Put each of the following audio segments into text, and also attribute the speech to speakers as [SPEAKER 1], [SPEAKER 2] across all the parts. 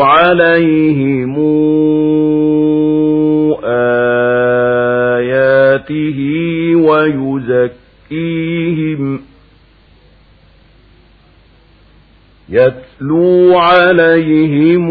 [SPEAKER 1] عليهم آياته ويزكيهم يتلو عليهم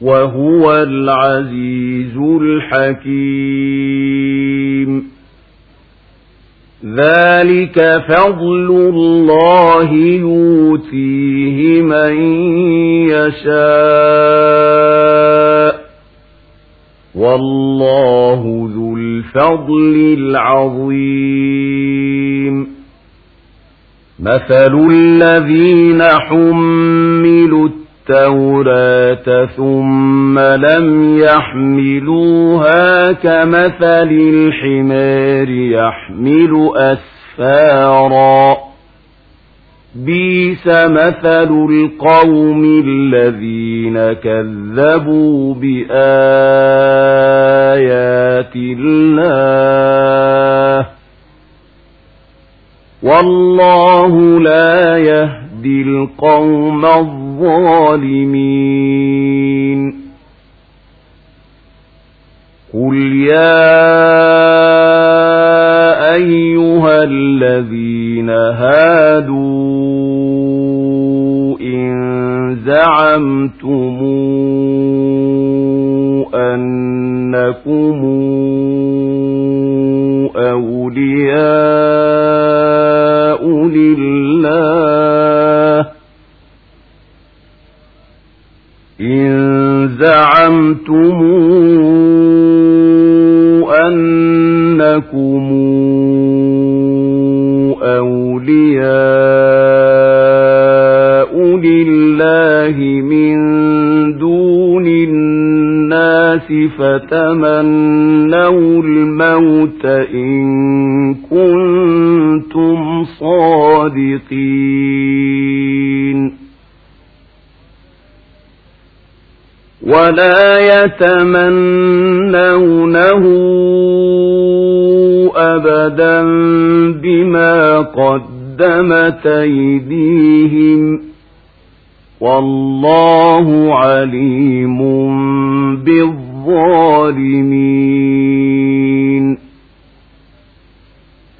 [SPEAKER 1] وهو العزيز الحكيم. ذلك فضل الله يؤتيه من يشاء. والله ذو الفضل العظيم. مثل الذين حملوا التوراة ثم لم يحملوها كمثل الحمار يحمل أسفارا. بيس مثل القوم الذين كذبوا بآيات الله. والله لا يهدي القوم الظالمين. قل يا أيها الذين هادوا إن زعمتم أنكم زعمتم أنكم أولياء لله من دون الناس فتمنوا الموت إن كنتم صادقين. ولا يتمنونه أبدا بما قدمت أيديهم والله عليم بالظالمين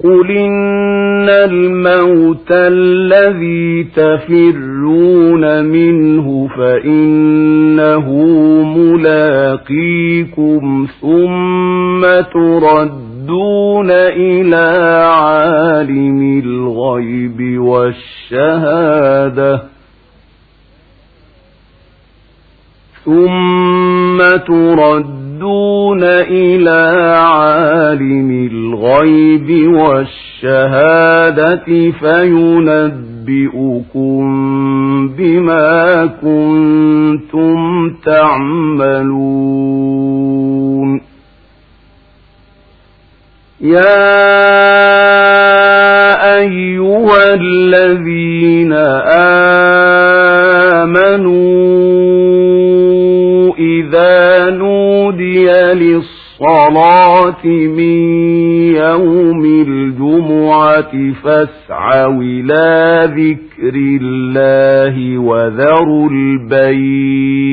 [SPEAKER 1] قل إن الموت الذي تفرون منه فإنه ملاقيكم ثم تردون إلى عالم الغيب والشهادة ثم تردون إلى عالم الغيب والشهادة فينبئكم بما كنتم تعملون. يا أيها الذين آمنوا إذا نودي للصلاة من الجمعة فاسعوا إلى ذكر الله وذروا البيع.